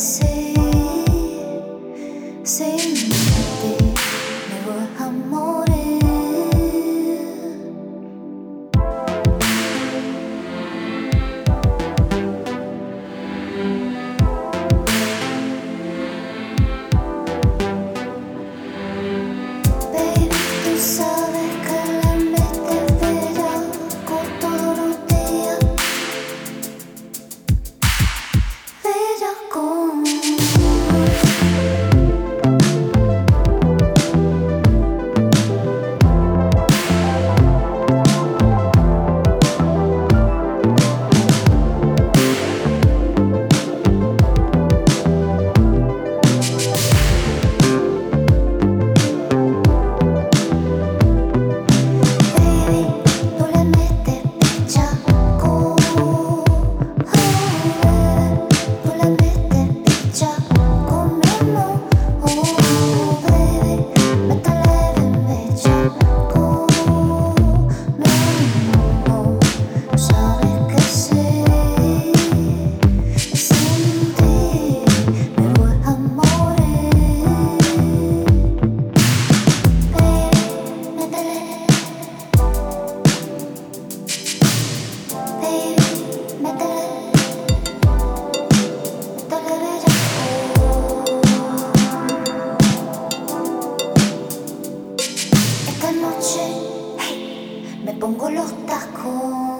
say, say, Never have more. me pongo los tacos.